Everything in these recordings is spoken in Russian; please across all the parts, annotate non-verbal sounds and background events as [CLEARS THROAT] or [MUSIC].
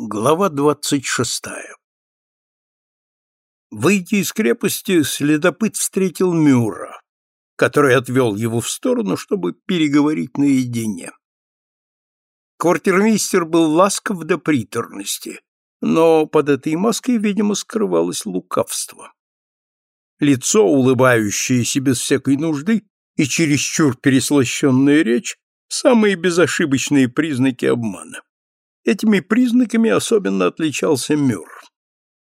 Глава двадцать шестая Выйдя из крепости, следопыт встретил Мюра, который отвел его в сторону, чтобы переговорить наедине. Квартирмейстер был ласков до приторности, но под этой маской, видимо, скрывалось лукавство. Лицо, улыбающееся без всякой нужды, и чересчур переслащенная речь – самые безошибочные признаки обмана. Этими признаками особенно отличался Мюр.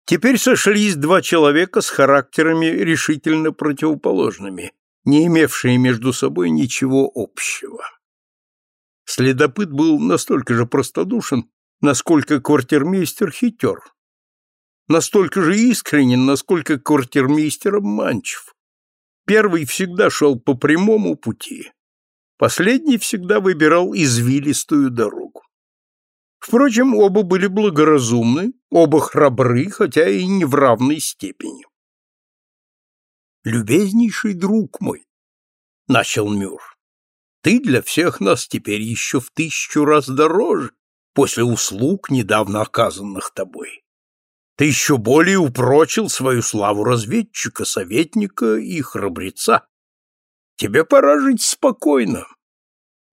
Теперь сошлись два человека с характерами решительно противоположными, не имевшие между собой ничего общего. Следопыт был настолько же простодушен, насколько квартирмейстер хитер, настолько же искренен, насколько квартирмейстер обманчив. Первый всегда шел по прямому пути, последний всегда выбирал извилистую дорогу. Впрочем, оба были благоразумны, оба храбры, хотя и не в равной степени. «Любезнейший друг мой», — начал Мюр, — «ты для всех нас теперь еще в тысячу раз дороже после услуг, недавно оказанных тобой. Ты еще более упрочил свою славу разведчика, советника и храбреца. Тебе пора жить спокойно.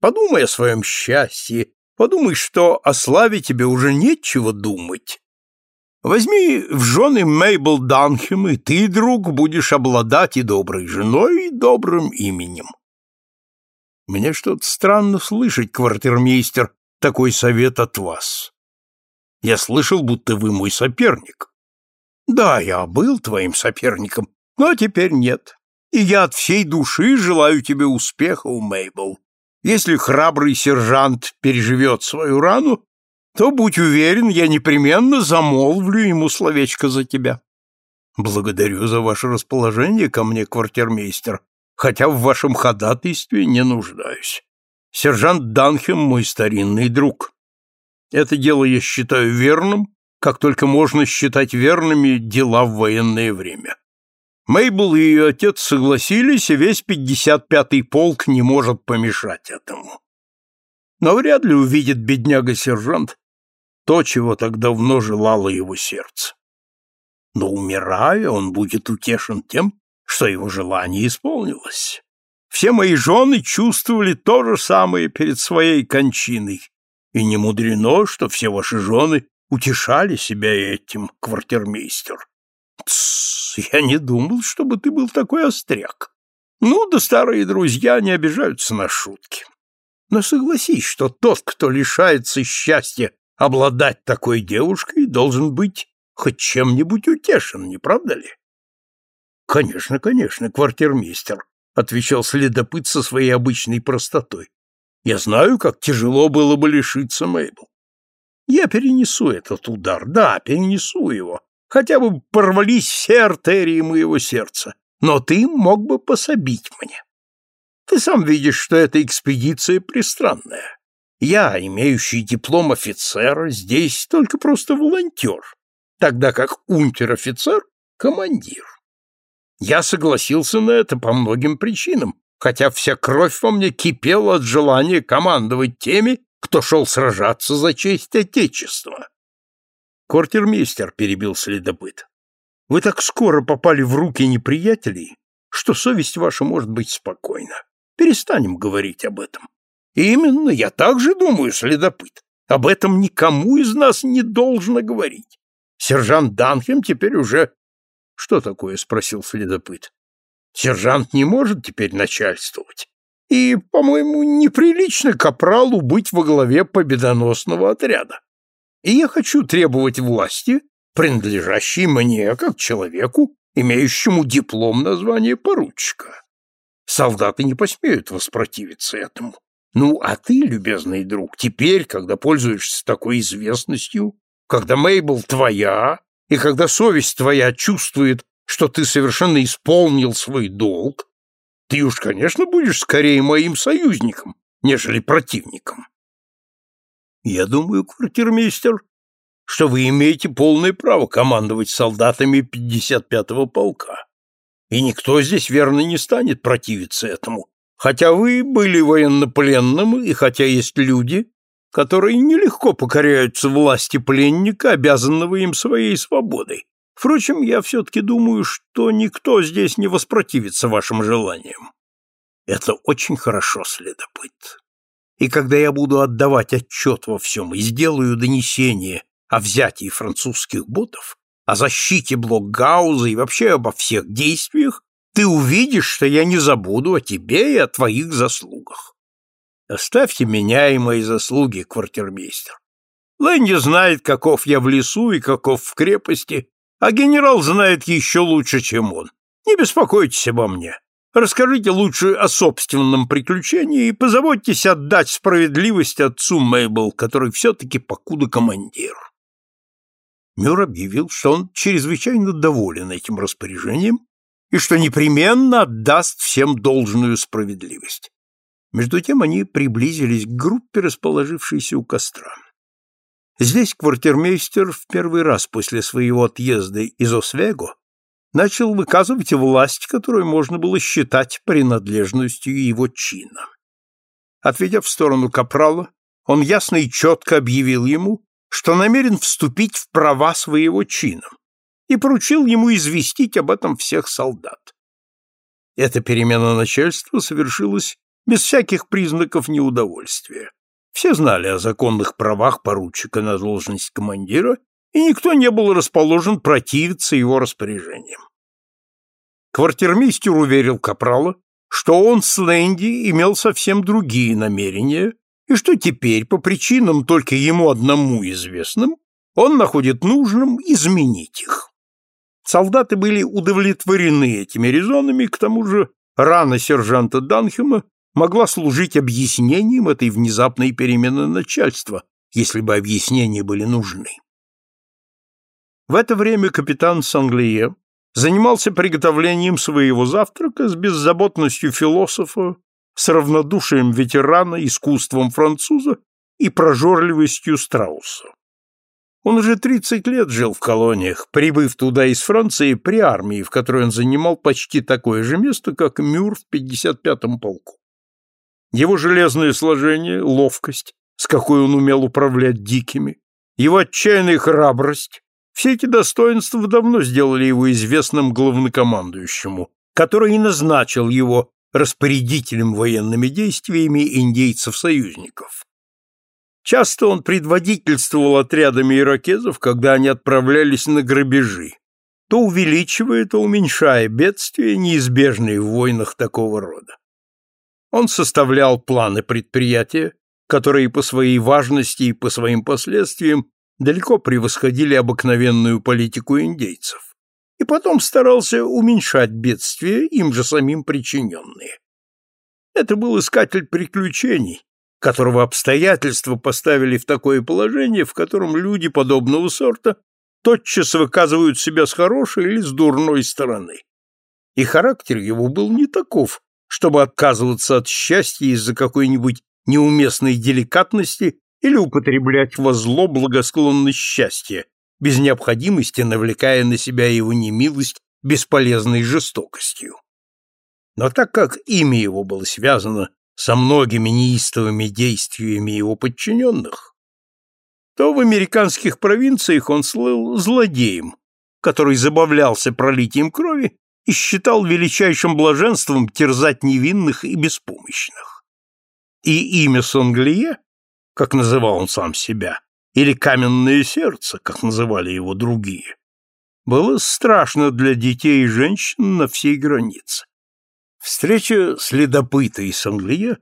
Подумай о своем счастье Подумай, что о славе тебе уже нечего думать. Возьми в жены Мейбл Данхем, и ты, друг, будешь обладать и доброй женой, и добрым именем. Мне что-то странно слышать, квартирмейстер, такой совет от вас. Я слышал, будто вы мой соперник. Да, я был твоим соперником, но теперь нет. И я от всей души желаю тебе успеха у Мейбл. Если храбрый сержант переживет свою рану, то, будь уверен, я непременно замолвлю ему словечко за тебя. Благодарю за ваше расположение ко мне, квартирмейстер, хотя в вашем ходатайстве не нуждаюсь. Сержант Данхем мой старинный друг. Это дело я считаю верным, как только можно считать верными дела в военное время. Мейбл и ее отец согласились, и весь 55-й полк не может помешать этому. Но вряд ли увидит бедняга-сержант то, чего так давно желало его сердце. Но, умирая, он будет утешен тем, что его желание исполнилось. Все мои жены чувствовали то же самое перед своей кончиной, и не мудрено, что все ваши жены утешали себя этим, квартирмейстер. Я не думал, чтобы ты был такой остряк. Ну, да старые друзья не обижаются на шутки. Но согласись, что тот, кто лишается счастья обладать такой девушкой, должен быть хоть чем-нибудь утешен, не правда ли? Конечно, конечно, квартирмейстер, отвечал следопыт со своей обычной простотой. Я знаю, как тяжело было бы лишиться Мейбл. Я перенесу этот удар, да, перенесу его, хотя бы порвались все артерии моего сердца, но ты мог бы пособить мне. Ты сам видишь, что эта экспедиция пристранная. Я, имеющий диплом офицера, здесь только просто волонтер, тогда как унтер-офицер — командир. Я согласился на это по многим причинам, хотя вся кровь во мне кипела от желания командовать теми, кто шел сражаться за честь Отечества. Квартирмейстер перебил следопыт. Вы так скоро попали в руки неприятелей, что совесть ваша может быть спокойна. Перестанем говорить об этом. Именно я также думаю, следопыт. Об этом никому из нас не должно говорить. Сержант Данхем теперь уже... Что такое? спросил следопыт. Сержант не может теперь начальствовать. И, по-моему, неприлично капралу быть во главе победоносного отряда и я хочу требовать власти, принадлежащей мне как человеку, имеющему диплом на звание поручика. Солдаты не посмеют воспротивиться этому. Ну, а ты, любезный друг, теперь, когда пользуешься такой известностью, когда Мейбл твоя, и когда совесть твоя чувствует, что ты совершенно исполнил свой долг, ты уж, конечно, будешь скорее моим союзником, нежели противником. Я думаю, квартирмейстер, что вы имеете полное право командовать солдатами 55-го полка. И никто здесь верно не станет противиться этому, хотя вы были военнопленным, и хотя есть люди, которые нелегко покоряются власти пленника, обязанного им своей свободой. Впрочем, я все-таки думаю, что никто здесь не воспротивится вашим желаниям. Это очень хорошо, следопыт. И когда я буду отдавать отчет во всем и сделаю донесение о взятии французских ботов, о защите Блокгауза и вообще обо всех действиях, ты увидишь, что я не забуду о тебе и о твоих заслугах. Оставьте меня и мои заслуги, квартирмейстер. Лэнди знает, каков я в лесу и каков в крепости, а генерал знает еще лучше, чем он. Не беспокойтесь обо мне. Расскажите лучше о собственном приключении и позаботьтесь отдать справедливость отцу Мейбл, который все-таки покуда командир. Мюр объявил, что он чрезвычайно доволен этим распоряжением и что непременно отдаст всем должную справедливость. Между тем они приблизились к группе, расположившейся у костра. Здесь квартирмейстер в первый раз после своего отъезда из Освего начал выказывать власть, которую можно было считать принадлежностью его чина. Отведя в сторону капрала, он ясно и четко объявил ему, что намерен вступить в права своего чина, и поручил ему известить об этом всех солдат. Эта перемена начальства совершилась без всяких признаков неудовольствия. Все знали о законных правах поручика на должность командира, и никто не был расположен противиться его распоряжениям. Квартирмейстер уверил Капрала, что он с Лэнди имел совсем другие намерения, и что теперь, по причинам только ему одному известным, он находит нужным изменить их. Солдаты были удовлетворены этими резонами, к тому же рана сержанта Данхема могла служить объяснением этой внезапной перемены начальства, если бы объяснения были нужны. В это время капитан Санглие занимался приготовлением своего завтрака с беззаботностью философа, с равнодушием ветерана, искусством француза и прожорливостью страуса. Он уже 30 лет жил в колониях, прибыв туда из Франции при армии, в которой он занимал почти такое же место, как Мюр в 55-м полку. Его железное сложение, ловкость, с какой он умел управлять дикими, его отчаянная храбрость — все эти достоинства давно сделали его известным главнокомандующему, который и назначил его распорядителем военными действиями индейцев-союзников. Часто он предводительствовал отрядами иракезов, когда они отправлялись на грабежи, то увеличивая, то уменьшая бедствия, неизбежные в войнах такого рода. Он составлял планы предприятия, которые по своей важности и по своим последствиям далеко превосходили обыкновенную политику индейцев, и потом старался уменьшать бедствия, им же самим причиненные. Это был искатель приключений, которого обстоятельства поставили в такое положение, в котором люди подобного сорта тотчас выказывают себя с хорошей или с дурной стороны. И характер его был не таков, чтобы отказываться от счастья из-за какой-нибудь неуместной деликатности или употреблять во зло благосклонность счастья, без необходимости навлекая на себя его немилость бесполезной жестокостью. Но так как имя его было связано со многими неистовыми действиями его подчиненных, то в американских провинциях он слыл злодеем, который забавлялся пролитием крови и считал величайшим блаженством терзать невинных и беспомощных. И имя Сонглие, как называл он сам себя, или каменное сердце, как называли его другие, было страшно для детей и женщин на всей границе. Встреча следопыта и Санглия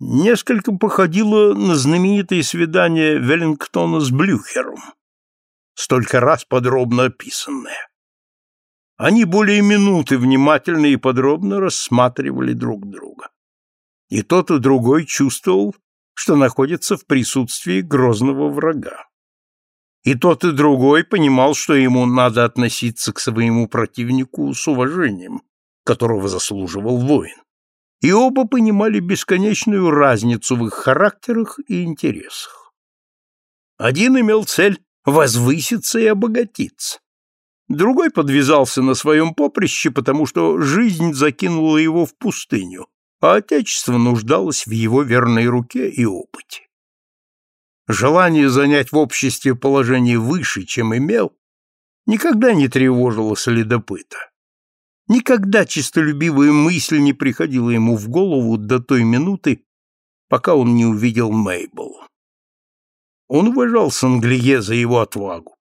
несколько походила на знаменитое свидание Веллингтона с Блюхером, столько раз подробно описанное. Они более минуты внимательно и подробно рассматривали друг друга. И тот, и другой чувствовал, что находится в присутствии грозного врага. И тот, и другой понимал, что ему надо относиться к своему противнику с уважением, которого заслуживал воин. И оба понимали бесконечную разницу в их характерах и интересах. Один имел цель возвыситься и обогатиться, Другой подвязался на своем поприще, потому что жизнь закинула его в пустыню, а отечество нуждалось в его верной руке и опыте. желание занять в обществе положение выше, чем имел, никогда не тревожило следопыта. Никогда чистолюбивая мысль не приходила ему в голову до той минуты, пока он не увидел Мейбл. Он уважал Санглие за его отвагу.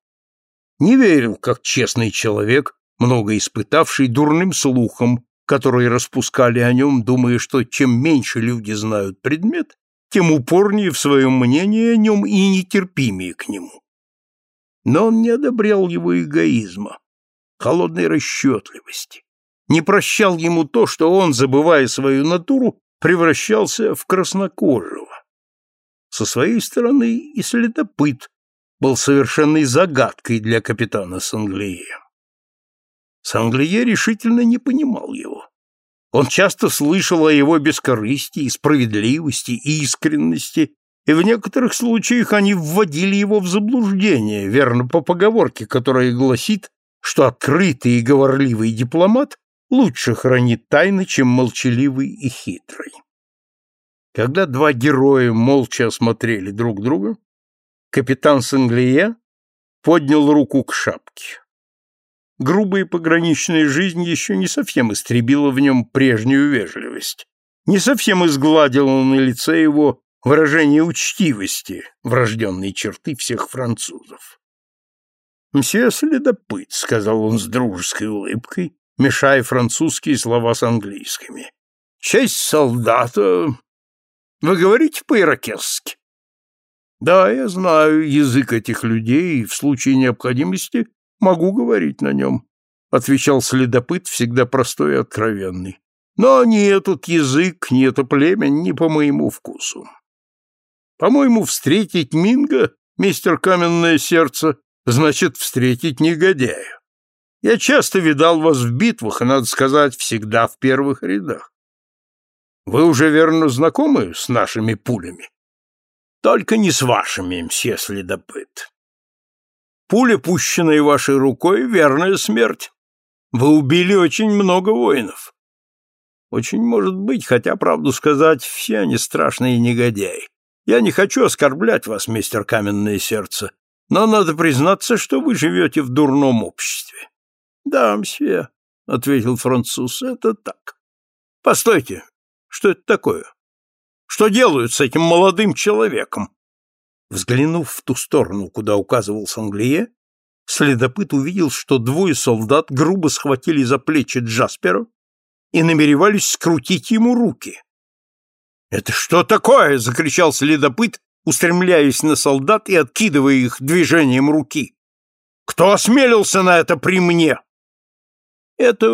Не верил, как честный человек, много испытавший дурным слухом, которые распускали о нем, думая, что чем меньше люди знают предмет, тем упорнее в своем мнении о нем и нетерпимее к нему. Но он не одобрял его эгоизма, холодной расчетливости, не прощал ему то, что он, забывая свою натуру, превращался в краснокожего. Со своей стороны и следопыт был совершенной загадкой для капитана Санглия. Санглие решительно не понимал его. Он часто слышал о его бескорыстии, справедливости и искренности, и в некоторых случаях они вводили его в заблуждение, верно по поговорке, которая гласит, что открытый и говорливый дипломат лучше хранит тайны, чем молчаливый и хитрый. Когда два героя молча осмотрели друг друга, капитан Санглия поднял руку к шапке грубая пограничная жизнь еще не совсем истребила в нем прежнюю вежливость, не совсем изгладила на лице его выражение учтивости, врожденной черты всех французов. «Мсье следопыт», — сказал он с дружеской улыбкой, мешая французские слова с английскими. «Честь солдата... Вы говорите по-иракесски?» «Да, я знаю язык этих людей и в случае необходимости Могу говорить на нем, — отвечал следопыт, всегда простой и откровенный. Но ни этот язык, ни это племя не по моему вкусу. По-моему, встретить Минга, мистер Каменное Сердце, значит встретить негодяя. Я часто видал вас в битвах, и, надо сказать, всегда в первых рядах. Вы уже верно знакомы с нашими пулями? Только не с вашими, мсье следопыт. Пуля, пущенная вашей рукой, верная смерть. Вы убили очень много воинов. Очень может быть, хотя, правду сказать, все они страшные негодяи. Я не хочу оскорблять вас, мистер Каменное Сердце, но надо признаться, что вы живете в дурном обществе. — Да, мсье, — ответил француз, — это так. — Постойте, что это такое? Что делают с этим молодым человеком? Взглянув в ту сторону, куда указывал Санглие, следопыт увидел, что двое солдат грубо схватили за плечи Джаспера и намеревались скрутить ему руки. «Это что такое?» — закричал следопыт, устремляясь на солдат и откидывая их движением руки. «Кто осмелился на это при мне?» «Это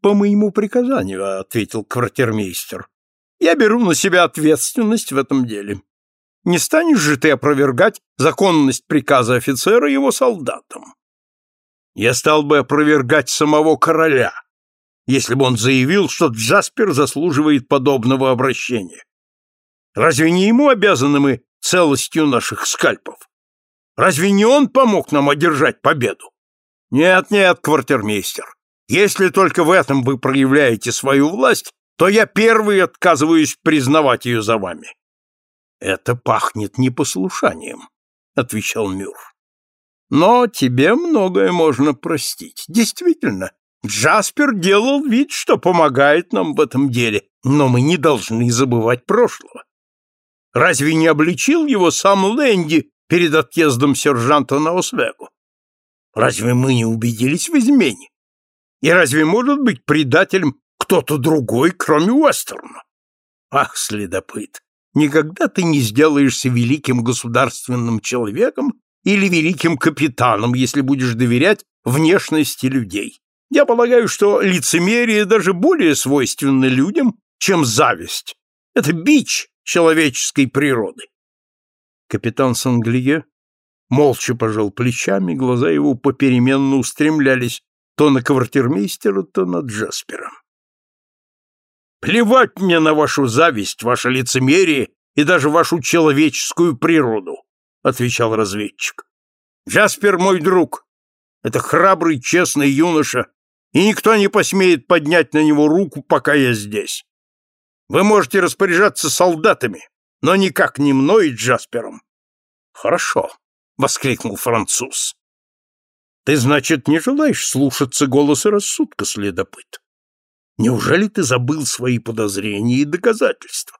по моему приказанию», — ответил квартирмейстер. «Я беру на себя ответственность в этом деле. Не станешь же ты опровергать законность приказа офицера его солдатам? Я стал бы опровергать самого короля, если бы он заявил, что Джаспер заслуживает подобного обращения. Разве не ему обязаны мы целостью наших скальпов? Разве не он помог нам одержать победу? Нет, нет, квартирмейстер, если только в этом вы проявляете свою власть, то я первый отказываюсь признавать ее за вами. Это пахнет непослушанием, отвечал Мюр. Но тебе многое можно простить. Действительно, Джаспер делал вид, что помогает нам в этом деле, но мы не должны забывать прошлого. Разве не обличил его сам Лэнди перед отъездом сержанта на Освегу? Разве мы не убедились в измене? И разве может быть предателем кто-то другой, кроме Уэстерна? Ах, следопыт, никогда ты не сделаешься великим государственным человеком или великим капитаном, если будешь доверять внешности людей. Я полагаю, что лицемерие даже более свойственно людям, чем зависть. Это бич человеческой природы. Капитан Санглие молча пожал плечами, глаза его попеременно устремлялись то на квартирмейстера, то на Джаспера. Плевать мне на вашу зависть, ваше лицемерие и даже вашу человеческую природу, отвечал разведчик. Джаспер мой друг. Это храбрый, честный юноша, и никто не посмеет поднять на него руку, пока я здесь. Вы можете распоряжаться солдатами, но никак не мной и Джаспером. Хорошо, воскликнул француз. Ты, значит, не желаешь слушаться голоса рассудка, следопыт? Неужели ты забыл свои подозрения и доказательства?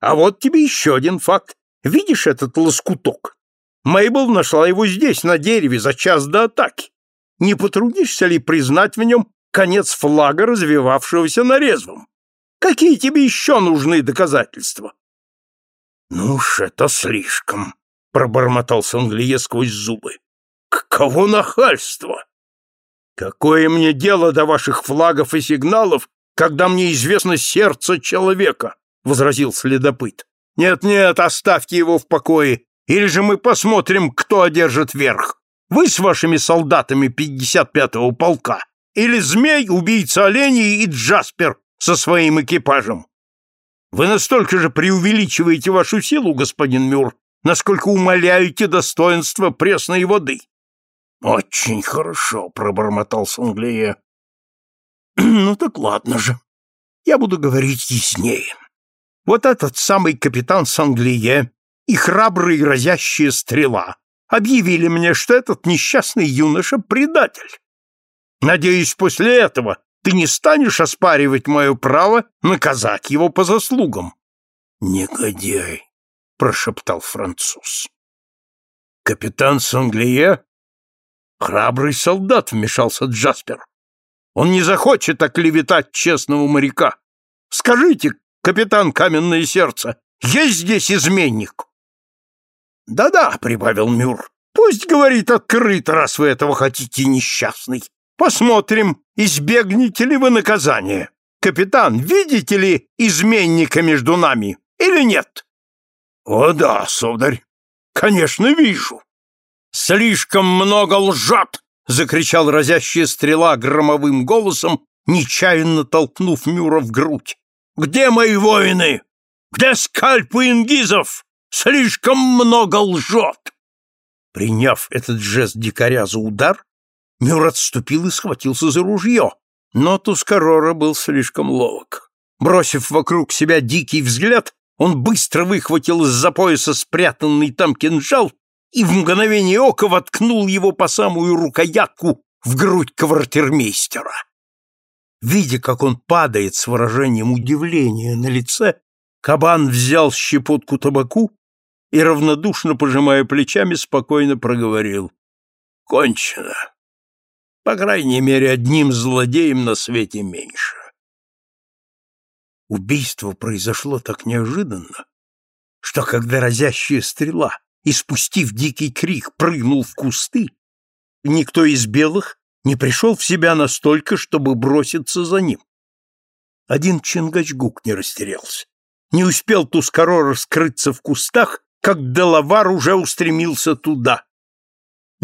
А вот тебе еще один факт. Видишь этот лоскуток? Мейбл нашла его здесь, на дереве, за час до атаки. Не потрудишься ли признать в нем конец флага, развивавшегося на резвом? Какие тебе еще нужны доказательства? — Ну уж это слишком, — пробормотал Санглие сквозь зубы. — Каково нахальство! Какое мне дело до ваших флагов и сигналов, когда мне известно сердце человека? — возразил следопыт. Нет-нет, оставьте его в покое, или же мы посмотрим, кто одержит верх. Вы с вашими солдатами 55-го полка, или змей, убийца оленей и Джаспер со своим экипажем. Вы настолько же преувеличиваете вашу силу, господин Мюр, насколько умаляете достоинство пресной воды. Очень хорошо, пробормотал Санглия. [CLEARS THROAT] Ну так ладно же. Я буду говорить яснее. Вот этот самый капитан Санглие и храбрый разящая стрела объявили мне, что этот несчастный юноша — предатель. Надеюсь, после этого ты не станешь оспаривать мое право наказать его по заслугам. — Негодяй, — прошептал француз. — Капитан Санглие? Храбрый солдат, — вмешался Джаспер. Он не захочет оклеветать честного моряка. Скажите, капитан Каменное Сердце, есть здесь изменник?» «Да-да», — прибавил Мюр, — «пусть говорит открыто, раз вы этого хотите, несчастный. Посмотрим, избегнете ли вы наказания. Капитан, видите ли изменника между нами или нет?» «О да, сударь, конечно, вижу». «Слишком много лжет!» — закричал разящая стрела громовым голосом, нечаянно толкнув Мюра в грудь. Где мои воины? Где скальпы ингизов? Слишком много лжет!» Приняв этот жест дикаря за удар, Мюр отступил и схватился за ружье, но Тускарора был слишком ловок. Бросив вокруг себя дикий взгляд, он быстро выхватил из-за пояса спрятанный там кинжал и в мгновение ока воткнул его по самую рукоятку в грудь квартирмейстера. Видя, как он падает с выражением удивления на лице, кабан взял щепотку табаку и, равнодушно пожимая плечами, спокойно проговорил. «Кончено. По крайней мере, одним злодеем на свете меньше». Убийство произошло так неожиданно, что когда разящая стрела, испустив дикий крик, прыгнул в кусты, никто из белых не пришел в себя настолько, чтобы броситься за ним. Один Чингачгук не растерялся. Не успел Тускаро раскрыться в кустах, как Делавар уже устремился туда.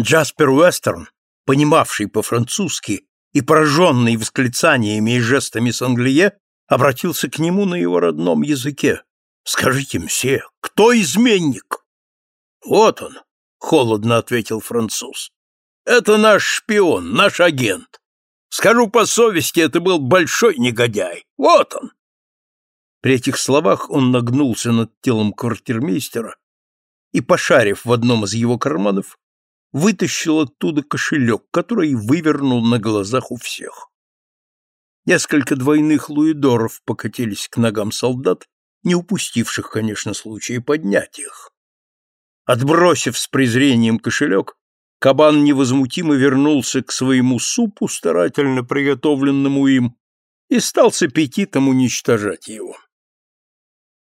Джаспер Уэстерн, понимавший по-французски и пораженный восклицаниями и жестами Санглие, обратился к нему на его родном языке. «Скажите, мсье, кто изменник?» «Вот он», — холодно ответил француз. Это наш шпион, наш агент. Скажу по совести, это был большой негодяй. Вот он. При этих словах он нагнулся над телом квартирмейстера и, пошарив в одном из его карманов, вытащил оттуда кошелек, который вывернул на глазах у всех. Несколько двойных луидоров покатились к ногам солдат, не упустивших, конечно, случая поднять их. Отбросив с презрением кошелек, Кабан невозмутимо вернулся к своему супу, старательно приготовленному им, и стал с аппетитом уничтожать его.